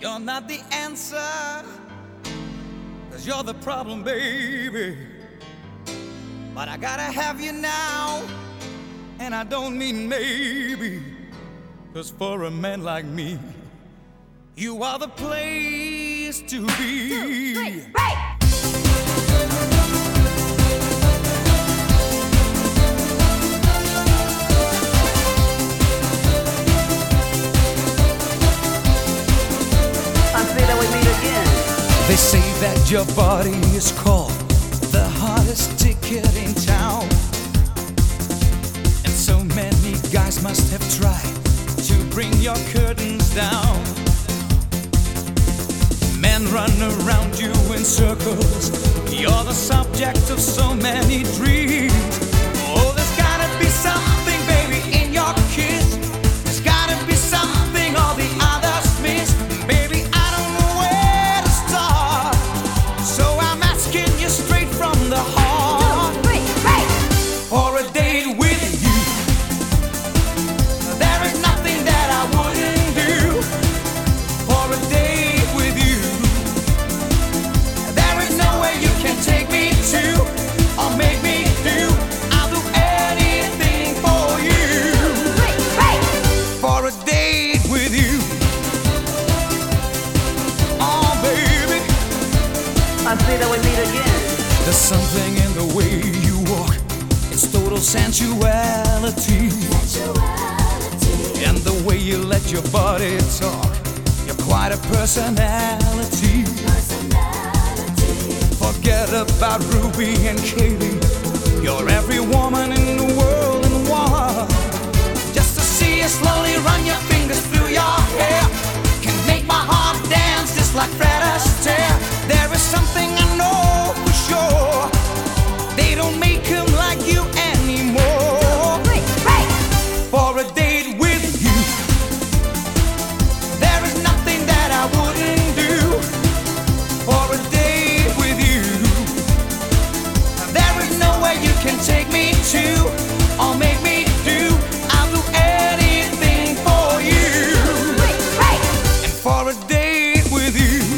You're not the answer, cause you're the problem, baby. But I gotta have you now, and I don't mean maybe. Cause for a man like me, you are the place to be. Two, three! They say that your body is called the hottest ticket in town. And so many guys must have tried to bring your curtains down. Men run around you in circles. You're the subject of so many dreams. Until we meet again. There's something in the way you walk. It's total sensuality. And the way you let your body talk. You're quite a personality. Forget about Ruby and Katie. You're every woman in the world in one. Just to see you slowly For a date with you,